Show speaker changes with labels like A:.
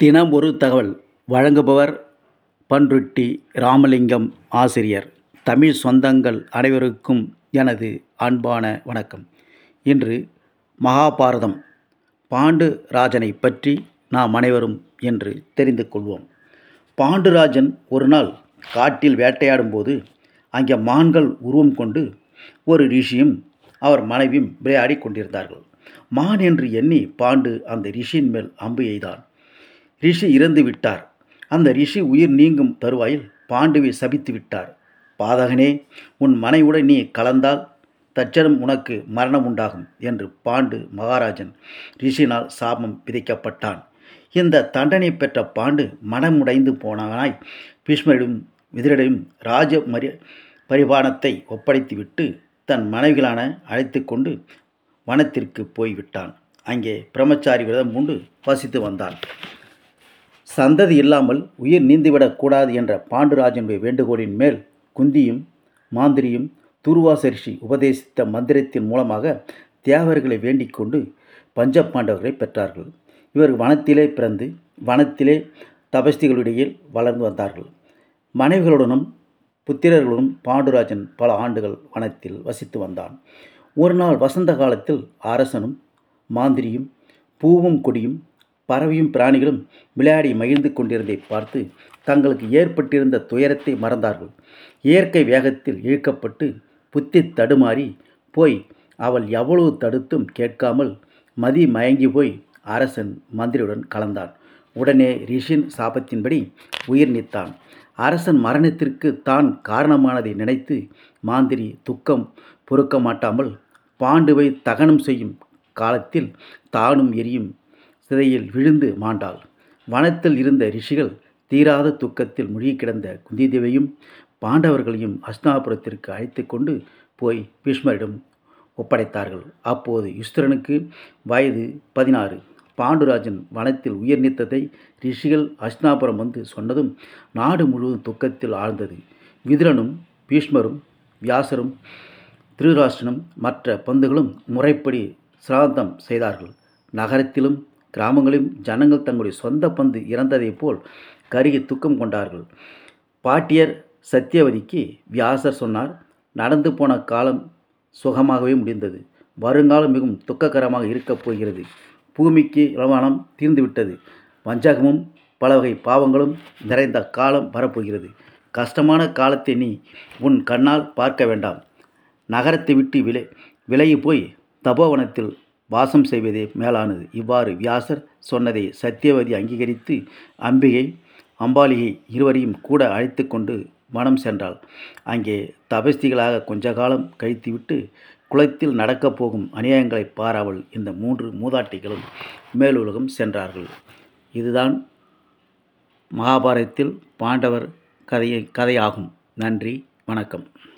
A: தினம் ஒரு தகவல். வழங்குபவர் பண்ருட்டி ராமலிங்கம் ஆசிரியர். தமிழ் சொந்தங்கள் அனைவருக்கும் எனது அன்பான வணக்கம். இன்று மகாபாரதம் பாண்டுராஜனை பற்றி நாம் அனைவரும் என்று தெரிந்து கொள்வோம். பாண்டுராஜன் ஒரு நாள் காட்டில் வேட்டையாடும்போது அங்கே மான்கள் உருவம் கொண்டு ஒரு ரிஷியும் அவர் மனைவியும் விளையாடி கொண்டிருந்தார்கள். மான் என்று எண்ணி பாண்டு அந்த ரிஷியின் மேல் அம்பு எய்தான். ரிஷி இறந்து விட்டார். அந்த ரிஷி உயிர் நீங்கும் தருவாயில் பாண்டுவை சபித்து விட்டார். பாதகனே உன் மனைவுடன் நீ கலந்தால் தச்சனம் உனக்கு மரணம் உண்டாகும் என்று பாண்டு மகாராஜன் ரிஷினால் சாபம் விதிக்கப்பட்டான். இந்த தண்டனை பெற்ற பாண்டு மனமுடைந்து போனவனாய் பீஷ்மரிடம் விதிரிடையும் ராஜ மரி பரிபாணத்தை ஒப்படைத்துவிட்டு தன் மனைவிகளான அழைத்து கொண்டு வனத்திற்கு போய்விட்டான். அங்கே பிரம்மச்சாரி விரதம் உண்டு வசித்து வந்தான். சந்ததி இல்லாமல் உயிர் நீந்துவிடக்கூடாது என்ற பாண்டுராஜனுடைய வேண்டுகோளின் மேல் குந்தியும் மாந்திரியும் துருவாசரிஷி உபதேசித்த மந்திரத்தின் மூலமாக தேவர்களை வேண்டிக் கொண்டு பஞ்சபாண்டவர்களை பெற்றார்கள். இவர் வனத்திலே பிறந்து வனத்திலே தபஸ்திகளிடையே வளர்ந்து வந்தார்கள். மனைவிகளுடனும் புத்திரர்களுடன் பாண்டுராஜன் பல ஆண்டுகள் வனத்தில் வசித்து வந்தான். ஒரு நாள் வசந்த காலத்தில் அரசனும் மாந்திரியும் பூவும் கொடியும் பறவையும் பிராணிகளும் விளையாடி மகிழ்ந்து கொண்டிருந்ததை பார்த்து தங்களுக்கு ஏற்பட்டிருந்த துயரத்தை மறந்தார்கள். இயற்கை வேகத்தில் இழுக்கப்பட்டு புத்தி தடுமாறி போய் அவள் எவ்வளவு தடுத்தும் கேட்காமல் மதி மயங்கி போய் அரசன் மந்திரியுடன் கலந்தான். உடனே ரிஷின் சாபத்தின்படி உயிர் நீத்தான். அரசன் மரணத்திற்கு தான் காரணமானதை நினைத்து மாந்திரி துக்கம் பொறுக்க மாட்டாமல் பாண்டுவை தகனம் செய்யும் காலத்தில் தானும் எரியும் சிறையில் விழுந்து மாண்டாள். வனத்தில் இருந்த ரிஷிகள் தீராத துக்கத்தில் முழுகி கிடந்த குந்திதேவையும் பாண்டவர்களையும் அஸ்னாபுரத்திற்கு அழைத்து கொண்டு போய் பீஷ்மரிடம் ஒப்படைத்தார்கள். அப்போது யுஸ்திரனுக்கு வயது பதினாறு. பாண்டுராஜன் வனத்தில் உயிர் நீத்ததை ரிஷிகள் அஸ்னாபுரம் வந்து சொன்னதும் நாடு முழுவதும் துக்கத்தில் ஆழ்ந்தது. விதுரனும் பீஷ்மரும் வியாசரும் திருராஷ்டிரனும் மற்ற பந்துகளும் முறைப்படி சிராந்தம் செய்தார்கள். நகரத்திலும் கிராமங்களிலும் ஜனங்கள் தங்களுடைய சொந்த பந்து இறந்ததைப் போல் கருகி துக்கம் கொண்டார்கள். பாட்டியர் சத்தியவதிக்கு வியாசர் சொன்னார் நடந்து போன காலம் சுகமாகவே முடிந்தது. வருங்காலம் மிகவும் துக்ககரமாக இருக்கப் போகிறது. பூமிக்கு இளவானம் தீர்ந்துவிட்டது. வஞ்சகமும் பல வகை பாவங்களும் நிறைந்த காலம் வரப்போகிறது. கஷ்டமான காலத்தை நீ உன் கண்ணால் பார்க்க வேண்டாம். நகரத்தை விட்டு விலை விலகி போய் தபோவனத்தில் வாசம் செய்வதே மேலானது. இவ்வாறு வியாசர் சொன்னதை சத்தியவதி அங்கீகரித்து அம்பிகை அம்பாலிகை இருவரையும் கூட அழைத்து கொண்டு வனம் சென்றாள். அங்கே தபஸ்திகளாக கொஞ்ச காலம் கழித்துவிட்டு குளத்தில் நடக்கப் போகும் அநியாயங்களை பாராமல் இந்த மூன்று மூதாட்டிகளும் மேலுலகம் சென்றார்கள். இதுதான் மகாபாரதத்தில் பாண்டவர் கதையை கதையாகும். நன்றி வணக்கம்.